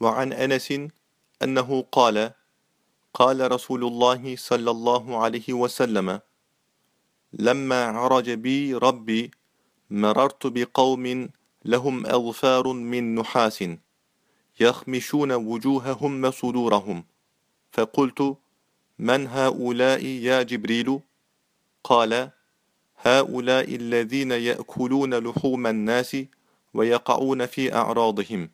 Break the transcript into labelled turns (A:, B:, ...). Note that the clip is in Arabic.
A: وعن أنس أنه قال قال رسول الله صلى الله عليه وسلم لما عرج بي ربي مررت بقوم لهم أظفار من نحاس يخمشون وجوههم وصدورهم. فقلت من هؤلاء يا جبريل؟ قال هؤلاء الذين يأكلون لحوم الناس ويقعون في أعراضهم.